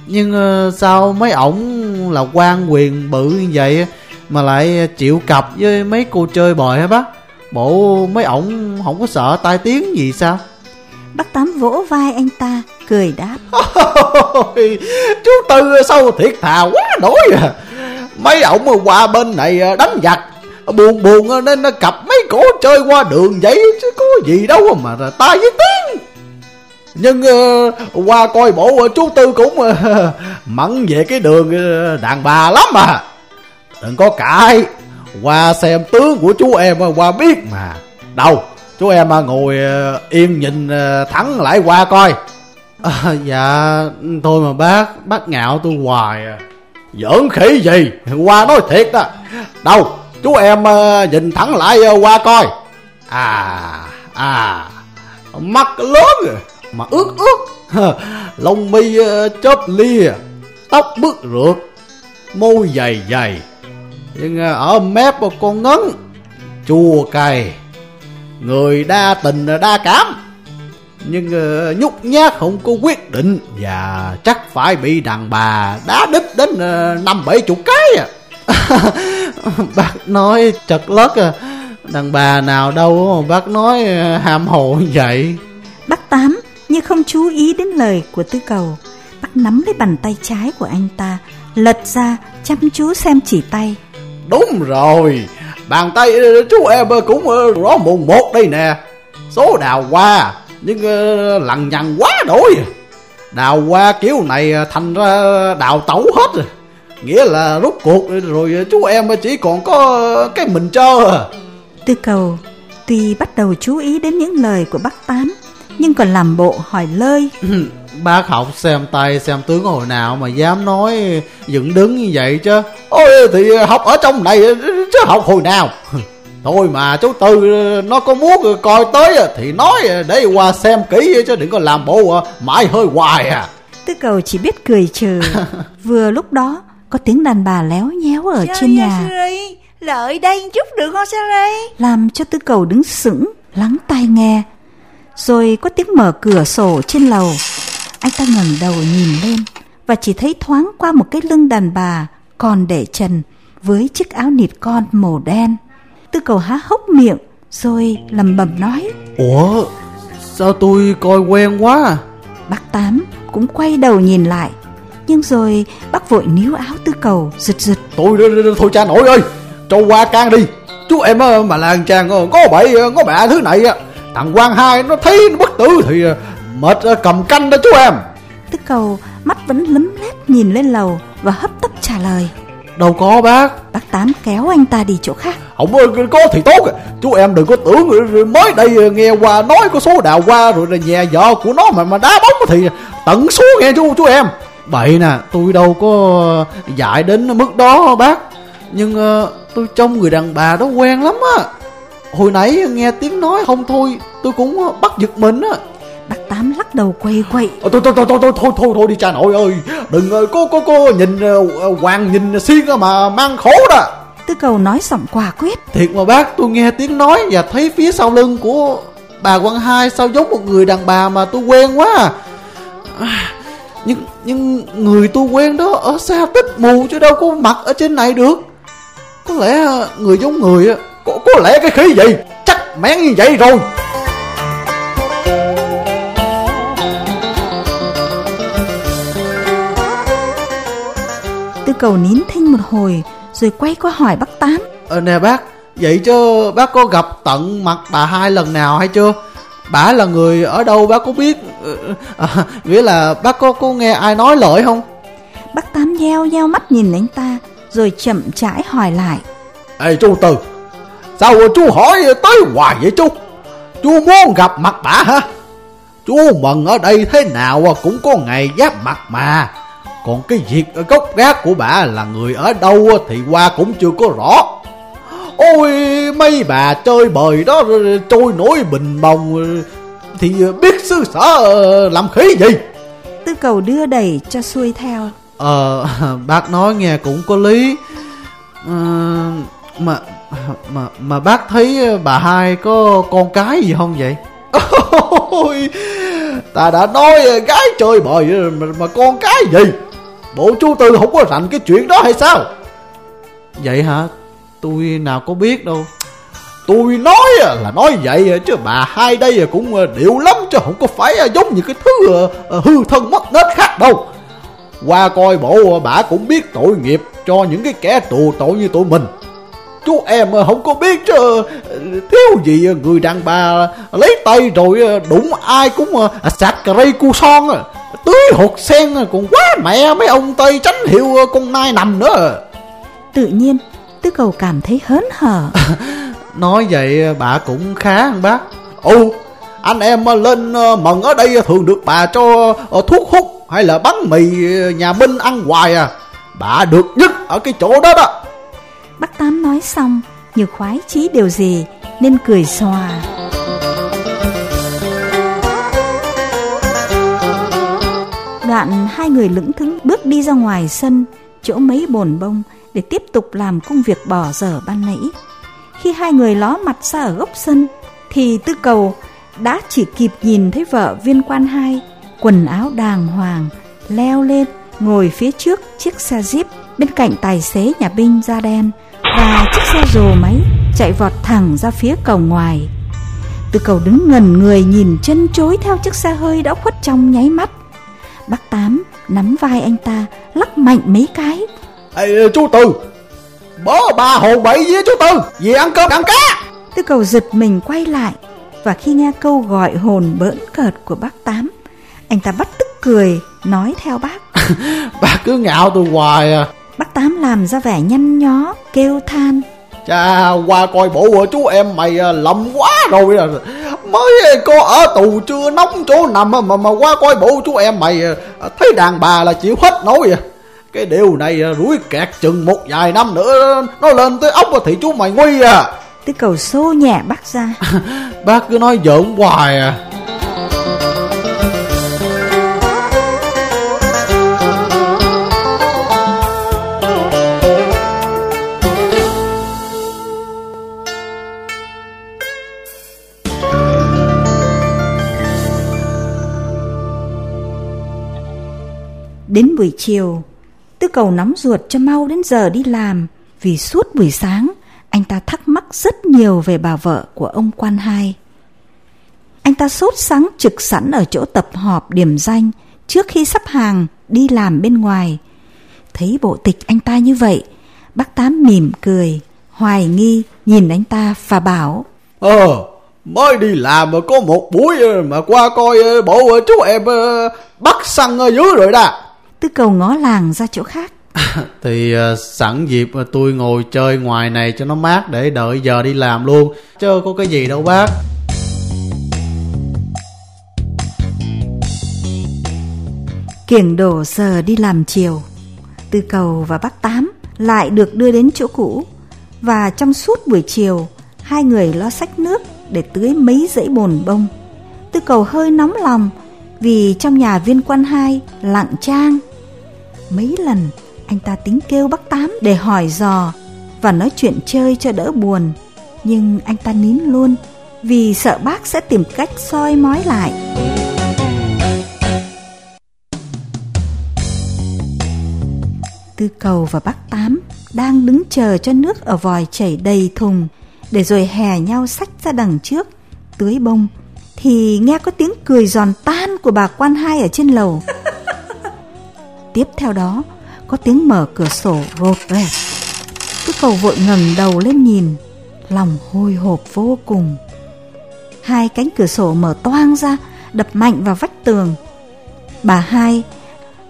Speaker 3: nhưng uh, sao mấy ổng là quan quyền bự như vậy mà lại chịu cặp với mấy cô chơi bời hả bác? Bộ mấy ổng không có sợ tai tiếng gì sao?
Speaker 1: Bác tám vỗ vai anh ta cười đáp.
Speaker 2: Chú tư sao thiệt thà quá nổi à. Mấy ổng qua bên này đánh giặc buồn buồn nên nó cặp mấy cổ chơi qua đường vậy chứ có gì đâu mà ta với tiếng. Nhưng uh, qua coi bộ uh, chú Tư cũng ờ, uh, mắng về cái đường uh, đàn bà lắm mà Đừng có cãi. Qua xem tướng của chú em ờ, qua biết mà. Đâu chú em ờ, ngồi uh, yên nhìn uh, thẳng lại qua coi.
Speaker 3: À, dạ thôi mà bác Bác ngạo tôi hoài à.
Speaker 2: Giỡn khỉ gì? Qua nói thiệt đó. Đâu chú em ờ, nhìn thẳng lại ờ, qua coi. À à Mắt lớn Mà ướt ướt Lông mi ờ, chớp lia Tóc bứt rượt Môi dày dày. Nhưng ở mép con ngấn Chua cay Người đa tình đa cảm. Nhưng nhúc nhút nhát không có quyết định và chắc phải bị đàn bà đá đít đến ờ, năm bảy chục cái à.
Speaker 3: Bác nói chật lất à Đàn bà nào đâu mà bác nói à, hồ như vậy
Speaker 1: Bác Tám như không chú ý đến lời của tư cầu. Bác nắm lấy bàn tay trái của anh ta, lật ra chăm chú xem chỉ tay.
Speaker 2: đúng rồi bàn tay ờ, chú em ờ, cũng rõ mùng một đây nè số đào hoa nhưng lằng nhằng quá đổi đào hoa kiểu này thành ra đào tẩu hết rồi nghĩa là rút cuộc rồi chú em chỉ còn có cái mình trơ à
Speaker 1: Tư cầu tuy bắt đầu chú ý đến những lời của bác Tám, nhưng còn làm bộ hỏi lơi.
Speaker 3: Bác học xem tay xem tướng hồi nào mà dám nói dựng đứng như vậy chứ
Speaker 2: Ôi thì học ở trong này chứ học hồi nào Thôi mà chú Tư nó có muốn coi tới thì nói để qua xem kỹ chứ đừng có làm bộ mãi hơi hoài à
Speaker 1: Tư cầu chỉ biết cười trừ. Vừa lúc đó có tiếng đàn bà léo nhéo ở trên nhà,
Speaker 5: Siri, lợi đây chút được không Siri?
Speaker 1: làm cho tư cầu đứng sững, lắng tai nghe. Rồi có tiếng mở cửa sổ trên lầu. Anh ta ngẩng đầu nhìn lên và chỉ thấy thoáng qua một cái lưng đàn bà còn để trần với chiếc áo nịt con màu đen. Tư cầu há hốc miệng rồi lầm bầm nói.
Speaker 3: Ủa sao tôi coi quen quá à?
Speaker 1: Bác Tám cũng quay đầu nhìn lại Nhưng rồi bác vội níu áo tư cầu Giật giật.
Speaker 2: Thôi thôi cha nội ơi Cho qua can đi. Chú em á, mà là chàng có bậy có bạ thứ này Thằng quan hai nó thấy nó bất tử thì mệt cầm canh đó chú em.
Speaker 1: Tư cầu mắt vẫn lấm lét nhìn lên lầu Và hấp tấp trả lời.
Speaker 3: Đâu có bác.
Speaker 1: Bác Tám kéo anh ta đi chỗ khác.
Speaker 2: Không có thì tốt. Chú em đừng có tưởng mới đây nghe qua nói có số đào qua rồi là nhà vợ của nó mà mà đá bóng thì tận số nghe chú chú em
Speaker 3: Bậy nè tôi đâu có dạy đến mức đó bác. Nhưng ờ, tôi trông người đàn bà đó quen lắm á. Hồi nãy nghe tiếng nói không thôi Tôi cũng bắt giật mình á.
Speaker 1: Bác Tám lắc đầu quay quậy.
Speaker 2: Ờ, thôi thôi thôi thôi thôi thôi thôi, thôi đi cha nội ơi. Đừng ờ, có có có nhìn ờ, hoàng nhìn xiên mà mang khổ đó.
Speaker 1: Tư cầu nói giọng quả quyết
Speaker 3: Thiệt mà bác tôi nghe tiếng nói Và thấy phía sau lưng của bà quan hai Sao giống một người đàn bà mà tôi quen quá à. À, Nhưng nhưng người tôi quen đó Ở xa tích mù chứ đâu có mặt ở trên này được. Có lẽ ờ, người giống người á
Speaker 2: có, có lẽ cái khí gì chắc mén như vậy rồi.
Speaker 1: Tư cầu nín thinh một hồi Rồi quay qua hỏi bác Tám.
Speaker 3: Ờ, Nè bác Vậy chứ bác có gặp tận mặt bà hai lần nào hay chưa Bà là người ở đâu bác có biết? Ờ, à, Nghĩa là bác có có nghe ai nói lợi không?
Speaker 1: Bác Tám nheo nheo mắt nhìn anh ta Rồi chậm rãi hỏi lại.
Speaker 2: Ê chú Tư Sao chú hỏi tới hoài vậy chú? Chú muốn gặp mặt bà hả? Chú mần ở đây thế nào cũng có ngày giáp mặt mà. Còn cái việc gốc gác của bà là người ở đâu thì qua cũng chưa có rõ Ôi mấy bà chơi bời đó trôi nổi bình bồng. Thì biết xứ sở làm khí gì?
Speaker 1: Tư cầu đưa đẩy cho xuôi theo.
Speaker 3: Ờ bác nói nghe cũng có lý. Ờ, Mà mà mà bác thấy bà hai có con cái gì không vậy?
Speaker 2: Ôi, ta đã nói gái chơi bời mà, mà con cái gì? Bộ chú Tư không có rành cái chuyện đó hay sao?
Speaker 3: Vậy hả Tôi nào có biết đâu.
Speaker 2: Tôi nói là nói vậy chứ bà hai đây cũng ờ, điệu lắm chứ không có phải ờ, giống như cái thứ ờ, hư thân mất nết khác đâu. Qua coi bộ bà cũng biết tội nghiệp cho những cái kẻ tù tội như tụi mình. Chú em không có biết chứ Thiếu gì người đàn bà Lấy tay rồi đụng ai cũng à, sạc rây cu son Tưới hột sen còn quá mẹ mấy ông Tây tránh hiệu con nai nằm nữa.
Speaker 1: Tự nhiên Tư cầu cảm thấy hớn hở.
Speaker 3: Nói vậy bà cũng khá không bác.
Speaker 2: Ồ anh em lên mần ở đây thường được bà cho thuốc hút hay là bánh mì nhà binh ăn hoài à? Bà được nhất ở cái chỗ đó đó.
Speaker 1: Bác Tám nói xong Như khoái chí điều gì Nên cười xòa. Đoạn hai người lững thững bước đi ra ngoài sân Chỗ mấy bồn bông để tiếp tục làm công việc bỏ dở ban nãy Khi hai người ló mặt ra ở góc sân, Thì tư cầu đã chỉ kịp nhìn thấy vợ viên quan hai, Quần áo đàng hoàng, Leo lên, ngồi phía trước chiếc xe jeep, bên cạnh tài xế nhà binh da đen và chiếc xe rồ máy chạy vọt thẳng ra phía cầu ngoài. Tư cầu đứng ngẩn người nhìn chân chối theo chiếc xe hơi đã khuất trong nháy mắt. Bác Tám nắm vai anh ta, lắc mạnh mấy cái.
Speaker 2: Ê, chú Tư, bố bà hồn bậy với chú Tư, về ăn cơm ăn cá.
Speaker 1: Tư cầu giật mình quay lại và khi nghe câu gọi hồn bỡn cợt của bác Tám, anh ta bắt tức cười nói theo bác.
Speaker 2: bà cứ ngạo tôi hoài à.
Speaker 1: Bác Tám làm ra vẻ nhăn nhó, kêu than.
Speaker 2: Chà, qua coi bộ chú em mày à, lầm quá rồi à. Mới có ở tù chưa nóng chỗ nằm mà mà qua coi bộ chú em mày à, thấy đàn bà là chịu hết nổi à. Cái điều này rủi kẹt chừng một vài năm nữa nó lên tới ốc thì chú mày nguy à.
Speaker 1: Tư cầu xô nhẹ bác ra.
Speaker 3: bác cứ nói giỡn hoài à.
Speaker 1: Đến buổi chiều, Tư cầu nóng ruột cho mau đến giờ đi làm vì suốt buổi sáng anh ta thắc mắc rất nhiều về bà vợ của ông quan hai. Anh ta sốt sáng trực sẵn ở chỗ tập họp điểm danh trước khi sắp hàng đi làm bên ngoài. Thấy bộ tịch anh ta như vậy, bác Tám mỉm cười, hoài nghi nhìn anh ta và bảo
Speaker 2: Ờ, mới đi làm mà có một buổi mà qua coi ờ, bộ ờ, chú em ờ, bắt xăng ở dưới rồi đó.
Speaker 1: Tư cầu ngó làng ra chỗ khác.
Speaker 3: Thì uh, sẵn dịp uh, tôi ngồi chơi ngoài này cho nó mát Để đợi giờ đi làm luôn. Chứ có cái gì đâu bác.
Speaker 1: Kiểng đổ giờ đi làm chiều. Tư cầu và bác Tám lại được đưa đến chỗ cũ. Và trong suốt buổi chiều Hai người lo sách nước để tưới mấy dãy bồn bông. Tư cầu hơi nóng lòng Vì trong nhà viên quan hai lặng trang Mấy lần, anh ta tính kêu bác Tám để hỏi dò và nói chuyện chơi cho đỡ buồn. Nhưng anh ta nín luôn, vì sợ bác sẽ tìm cách soi mói lại. Tư cầu và bác Tám đang đứng chờ cho nước ở vòi chảy đầy thùng để rồi hè nhau sách ra đằng trước tưới bông, thì nghe có tiếng cười giòn tan của bà quan hai ở trên lầu Tiếp theo đó có tiếng mở cửa sổ rột rẹt. Cứ cầu vội ngẩng đầu lên nhìn, lòng hồi hộp vô cùng. Hai cánh cửa sổ mở toang ra, đập mạnh vào vách tường. Bà hai,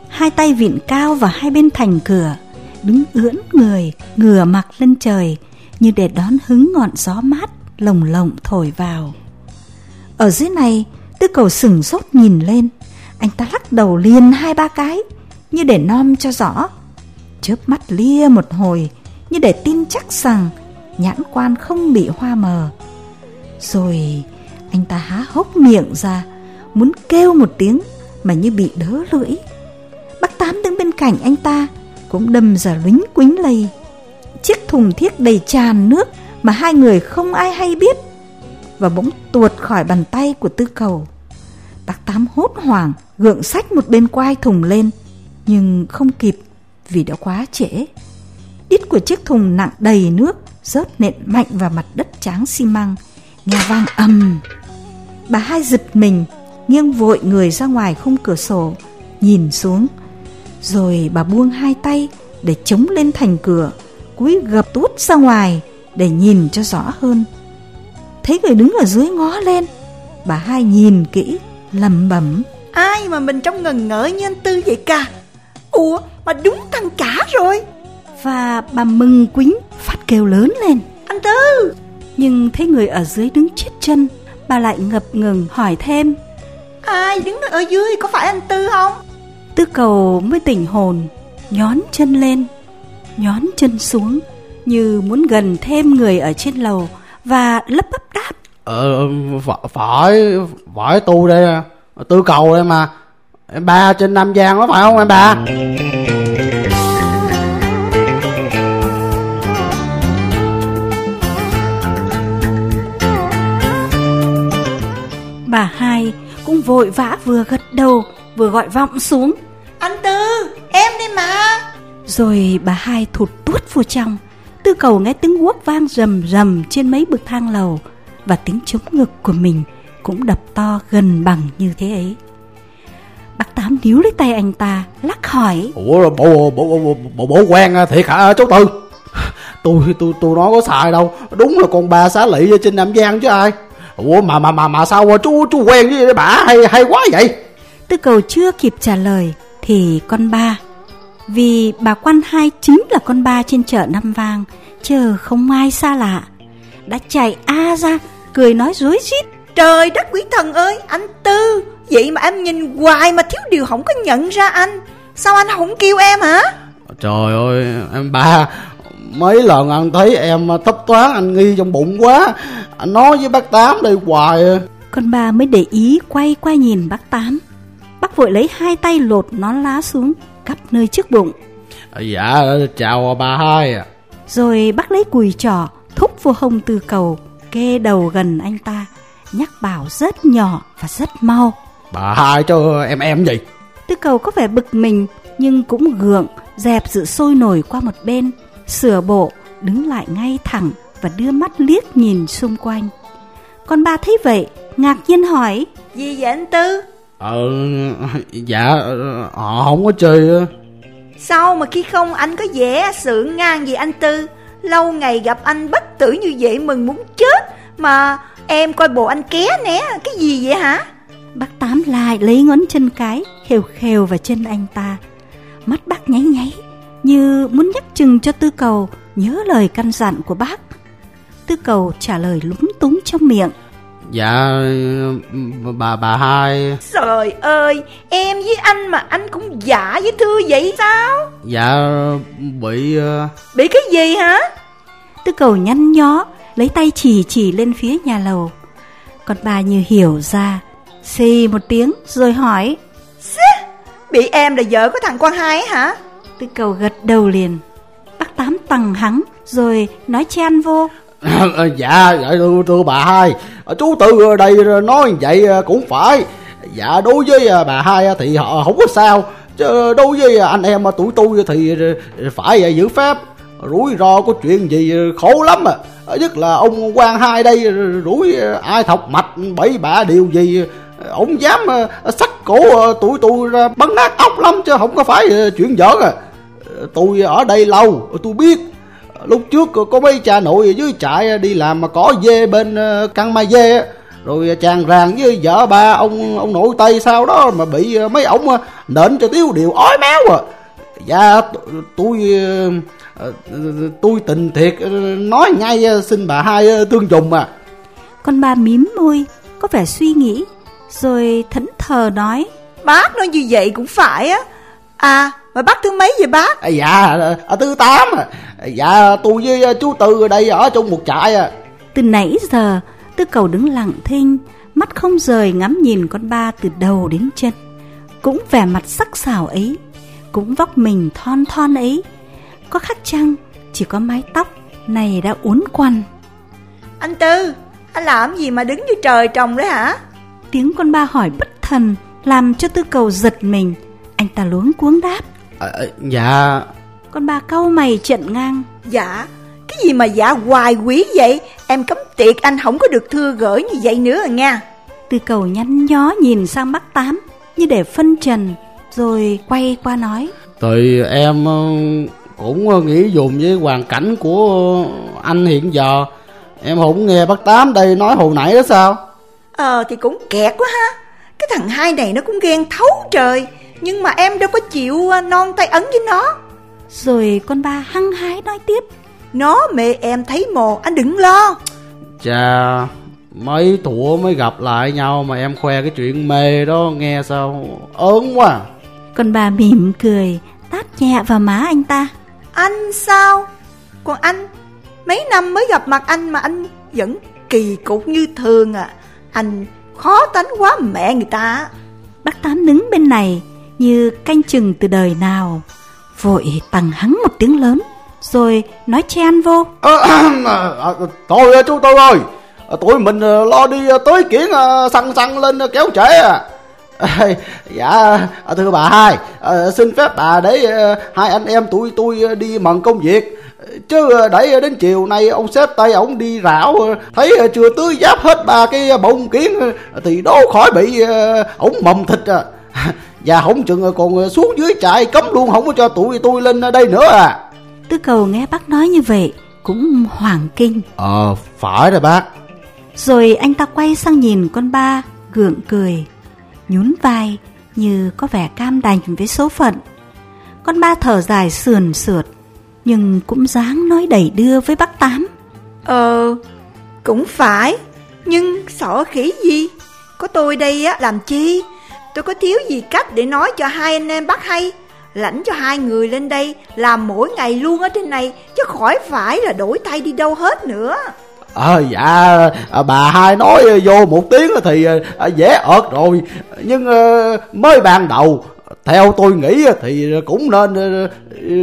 Speaker 1: hai tay vịn cao và hai bên thành cửa, đứng ưỡn người, ngửa mặt lên trời như để đón hứng ngọn gió mát lồng lộng thổi vào. Ở dưới này, tư cầu sừng sốt nhìn lên, anh ta lắc đầu liền hai ba cái như để nom cho rõ. Chớp mắt lia một hồi như để tin chắc rằng nhãn quan không bị hoa mờ. Rồi anh ta há hốc miệng ra, muốn kêu một tiếng mà như bị đớ lưỡi. Bác Tám đứng bên cạnh anh ta cũng đâm ra lính quính lây. Chiếc thùng thiết đầy tràn nước mà hai người không ai hay biết và bỗng tuột khỏi bàn tay của tư cầu. Bác Tám hốt hoảng gượng sách một bên quai thùng lên nhưng không kịp vì đã quá trễ. Đít của chiếc thùng nặng đầy nước rớt nện mạnh vào mặt đất tráng xi măng, nghe vang ầm. Bà hai giật mình, nghiêng vội người ra ngoài khung cửa sổ, nhìn xuống. Rồi bà buông hai tay để chống lên thành cửa, cúi gập tuốt ra ngoài để nhìn cho rõ hơn. Thấy người đứng ở dưới ngó lên, bà hai nhìn kỹ, lầm bẩm
Speaker 5: Ai mà mình trông ngần ngỡ như anh Tư vậy cả Ủa mà đúng thằng cả rồi
Speaker 1: và bà mừng quính phát kêu lớn lên.
Speaker 5: Anh Tư
Speaker 1: Nhưng thấy người ở dưới đứng chết chân, bà lại ngập ngừng hỏi thêm.
Speaker 5: Ai đứng ở dưới có phải anh Tư không
Speaker 1: Tư cầu mới tỉnh hồn, nhón chân lên, nhón chân xuống, như muốn gần thêm người ở trên lầu và lấp bắp đáp.
Speaker 2: Ờ, phải, phải, phải tu đây à. Tư cầu đây mà. Em ba trên Nam Giang đó phải không em ba?
Speaker 1: Bà hai cũng vội vã vừa gật đầu vừa gọi vọng xuống.
Speaker 5: Anh Tư em đây mà
Speaker 1: Rồi bà hai thụt tuốt vô trong. Tư cầu nghe tiếng guốc vang rầm rầm trên mấy bậc thang lầu và tiếng chống ngực của mình cũng đập to gần bằng như thế ấy. Bác Tám níu lấy tay anh ta, lắc hỏi.
Speaker 2: Ủa bộ bộ bộ bộ, bộ, quen thiệt hả chú Tư? Tôi tôi tôi nói có xài đâu. Đúng là con ba xá lị trên Nam Giang chứ ai. Ủa mà mà mà mà sao chú chú quen với bà hay hay quá vậy?
Speaker 1: Tư cầu chưa kịp trả lời thì con ba. Vì bà quan hai chính là con ba trên chợ Nam Vang, chờ không ai xa lạ. Đã chạy a ra, cười nói rối rít.
Speaker 5: Trời đất quỷ thần ơi anh Tư Vậy mà em nhìn hoài mà thiếu điều không có nhận ra anh Sao anh không kêu em hả
Speaker 2: Trời ơi em ba Mấy lần anh thấy em thấp toán anh nghi trong bụng quá Anh nói với bác Tám đây hoài à.
Speaker 1: Con ba mới để ý quay qua nhìn bác Tám. Bác vội lấy hai tay lột nón lá xuống, cắp nơi trước bụng.
Speaker 2: Dạ chào bà hai à.
Speaker 1: Rồi bác lấy cùi trỏ, thúc vô hông tư cầu, kê đầu gần anh ta, nhắc bảo rất nhỏ và rất mau.
Speaker 2: Bà hai cho em em gì?
Speaker 1: Tư cầu có vẻ bực mình, nhưng cũng gượng, dẹp sự sôi nổi qua một bên, sửa bộ, đứng lại ngay thẳng và đưa mắt liếc nhìn xung quanh. Con ba thấy vậy, ngạc nhiên hỏi,
Speaker 5: Gì vậy anh Tư
Speaker 2: Ờ dạ họ không có chơi
Speaker 5: Sao mà khi không anh có vẻ sượng ngang gì anh Tư Lâu ngày gặp anh bất tử như vậy mừng muốn chết Mà em coi bộ anh ké né Cái gì vậy hả
Speaker 1: Bác Tám lại lấy ngón chân cái khều khều vào chân anh ta. Mắt bác nháy nháy như muốn nhắc chừng cho tư cầu nhớ lời căn dặn của bác. Tư cầu trả lời lúng túng trong miệng.
Speaker 2: Dạ bà bà hai
Speaker 5: Trời ơi Em với anh mà anh cũng giả với Thư vậy sao
Speaker 2: Dạ bị ờ,
Speaker 5: Bị cái gì hả
Speaker 1: Tư cầu nhăn nhó lấy tay chỉ chỉ lên phía nhà lầu. Còn bà như hiểu ra, xì một tiếng rồi hỏi.
Speaker 5: Bị em là vợ của thằng con hai ấy hả?
Speaker 1: Tư cầu gật đầu liền. Bác Tám tằng hắng rồi nói chen vô.
Speaker 2: Dạ dạ thưa, thưa bà hai. Chú Tư ở đây nói vậy cũng phải. Dạ đối với bà hai thì họ không có sao. Chứ đối với anh em tuổi tôi thì phải giữ phép. Rủi ro có chuyện gì khổ lắm à. Nhất là ông quan hai đây rủi ai thọc mạch bẫy bạ điều gì ổng dám ờ, sách cổ ờ, tụi tôi ra bắn nát ốc lắm chứ không có phải ờ, chuyện giỡn à. Tôi ở đây lâu tôi biết. Lúc trước có mấy cha nội ở dưới trại đi làm mà có dê bên căn mai dê rồi chàng ràng với vợ ba ông ông nội tây sau đó mà bị mấy ổng nện cho tiêu điều ói méo à. Dạ tôi tôi tình thiệt nói ngay xin bà hai thương dùng à.
Speaker 1: Con ba mím môi, có vẻ suy nghĩ, rồi thẫn thờ nói.
Speaker 5: Bác nói như vậy cũng phải á À mà bác thứ mấy vậy bác
Speaker 2: À, dạ à, tư tám à. dạ tôi với ờ, chú tư ở đây ở chung một trại à
Speaker 1: Từ nãy giờ, tư cầu đứng lặng thinh, mắt không rời ngắm nhìn con ba từ đầu đến chân. Cũng vẻ mặt sắc sảo ấy, cũng vóc mình thon thon ấy. Có khác chăng, chỉ có mái tóc này đã uốn quằn.
Speaker 5: Anh Tư Anh làm gì mà đứng như trời trồng đấy hả
Speaker 1: Tiếng con ba hỏi bất thần, làm cho tư cầu giật mình. Anh ta luống cuống đáp.
Speaker 2: À, à, dạ
Speaker 1: Con ba cau mày trận ngang.
Speaker 5: Dạ Cái gì mà dạ hoài quỷ vậy Em cấm tiệt anh không có được thưa gửi như vậy nữa à nha
Speaker 1: Tư cầu nhăn nhó nhìn sang bác Tám như để phân trần, rồi quay qua nói.
Speaker 2: Thì em ờ, cũng ờ, nghĩ dùng với hoàn cảnh của anh hiện giờ Em không nghe bác Tám đây nói hồi nãy đó sao
Speaker 5: Ờ thì cũng kẹt quá ha. Cái thằng hai này nó cũng ghen thấu trời. Nhưng mà em đâu có chịu ờ, non tay ấn với nó.
Speaker 1: Rồi con ba hăng hái nói tiếp.
Speaker 5: Nó mẹ em thấy mồ anh đừng lo.
Speaker 2: Chà Mấy thủa mới gặp lại nhau Mà em khoe cái chuyện mê đó Nghe sao ớn quá.
Speaker 1: Con bà mỉm cười Tát nhẹ vào má anh ta.
Speaker 5: Anh sao? Còn anh Mấy năm mới gặp mặt anh mà anh vẫn kỳ cục như thường à Anh khó tánh quá mẹ người ta.
Speaker 1: Bác Tám đứng bên này Như canh chừng từ đời nào. Vội tăng hắn một tiếng lớn Rồi nói chen vô.
Speaker 2: À, à, Thôi chú Tư ơi. Tụi mình lo đi tới kiển xăng xăng lên kéo trễ à. Dạ thưa bà hai xin phép bà để hai anh em tụi tôi đi mần công việc chứ đẩy đến chiều nay ông xếp tay ông đi rảo thấy chưa tưới giáp hết ba cái bông kiến thì đố khỏi bị ổng mầm thịt à. Và không chừng còn xuống dưới trại cấm luôn không có cho tụi tôi lên đây nữa à.
Speaker 1: Tư cầu nghe bác nói như vậy cũng hoàng kinh.
Speaker 2: Ờ phải rồi bác.
Speaker 1: Rồi anh ta quay sang nhìn con ba gượng cười nhún vai như có vẻ cam đành với số phận. Con ba thở dài sườn sượt nhưng cũng dáng nói đầy đưa với bác Tám.
Speaker 5: Ờ, cũng phải, nhưng sợ khỉ gì? Có tôi đây á, làm chi? Tôi có thiếu gì cách để nói cho hai anh em bác hay? Lãnh cho hai người lên đây làm mỗi ngày luôn ở trên này, chứ khỏi phải là đổi tay đi đâu hết nữa.
Speaker 2: Ờ à, dạ à, bà hai nói vô một tiếng thì à, dễ ợt rồi Nhưng à, mới ban đầu theo tôi nghĩ thì cũng nên ờ,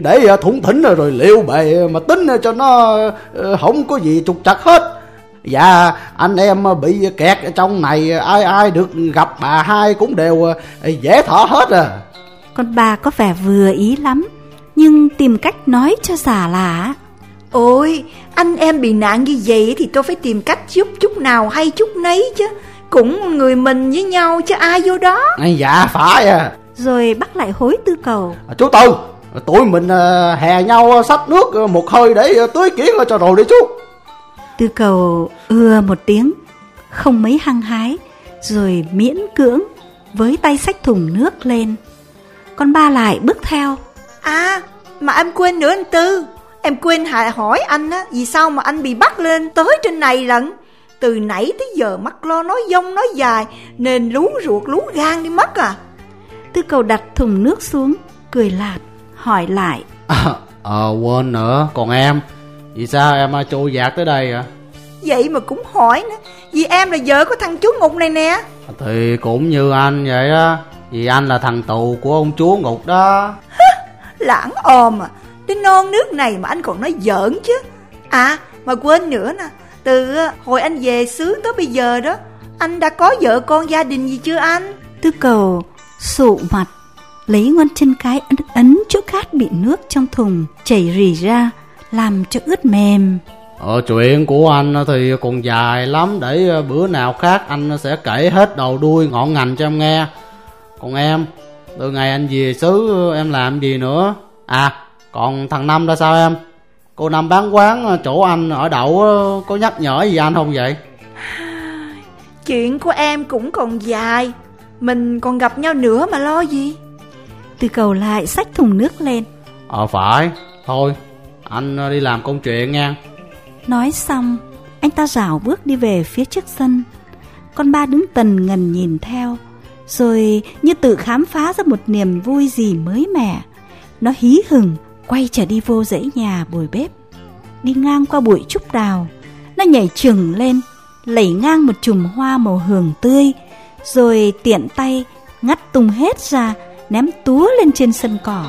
Speaker 2: để thủng thỉnh rồi liệu bề mà tính cho nó ờ, không có gì trục trặc hết. Dạ anh em bị kẹt ở trong này ai ai được gặp bà hai cũng đều ờ, dễ thở hết à.
Speaker 1: Con bà có vẻ vừa ý lắm Nhưng tìm cách nói cho giả lạ.
Speaker 5: Ôi anh em bị nạn như vậy thì tôi phải tìm cách giúp chút nào hay chút nấy chứ. Cũng người mình với nhau chứ ai vô đó.
Speaker 2: Dạ phải à
Speaker 1: rồi bắt lại hối tư cầu.
Speaker 2: À, Chú Tư Tụi mình à, hè nhau sắp nước à, một hơi để tưới kiển cho rồi đi chú.
Speaker 1: Tư cầu ưa một tiếng Không mấy hăng hái Rồi miễn cưỡng Với tay xách thùng nước lên. Con ba lại bước theo.
Speaker 5: À mà em quên nữa anh Tư. Em quên hỏi anh á Vì sao mà anh bị bắt lên tới trên này lận? Từ nãy tới giờ mắt lo nói dông nói dài Nên lú ruột lú gan đi mất à
Speaker 1: Tư cầu đặt thùng nước xuống Cười lạt Hỏi lại.
Speaker 2: Ờ à, quên nữa Còn em? Vì sao em trôi dạt tới đây à
Speaker 5: Vậy mà cũng hỏi nữa Vì em là vợ của thằng chú Ngục này nè.
Speaker 2: Thì cũng như anh vậy á Vì anh là thằng tù của ông chú Ngục đó.
Speaker 5: Lãng ồm à Đến non nước này mà anh còn nói giỡn chứ. À mà quên nữa nè Từ hồi anh về xứ tới bây giờ đó Anh đã có vợ con gia đình gì chưa anh?
Speaker 1: Tư cầu sụ mặt lấy ngón chân cái ấn, ấn chỗ cát bị nước trong thùng chảy rỉ ra làm cho ướt mềm.
Speaker 2: Ờ chuyện của anh thì còn dài lắm Để ờ, bữa nào khác anh sẽ kể hết đầu đuôi ngọn ngành cho em nghe. Còn em Từ ngày anh về xứ em làm gì nữa? À còn thằng Năm ra sao em? Cô Năm bán quán chỗ anh ở đậu Có nhắc nhở gì anh không vậy?
Speaker 5: Chuyện của em cũng còn dài mình còn gặp nhau nữa mà lo gì?
Speaker 1: Từ cầu lại xách thùng nước lên.
Speaker 2: Ờ phải. Thôi anh đi làm công chuyện nha.
Speaker 1: Nói xong Anh ta rảo bước đi về phía trước sân. Con ba đứng tần ngần nhìn theo Rồi như tự khám phá ra một niềm vui gì mới mẻ. Nó hí hừng Quay trở đi vô dãy nhà bồi bếp. Đi ngang qua bụi trúc đào Nó nhảy trừng lên Lẩy ngang một chùm hoa màu hường tươi rồi tiện tay ngắt tung hết ra ném túa lên trên sân cỏ.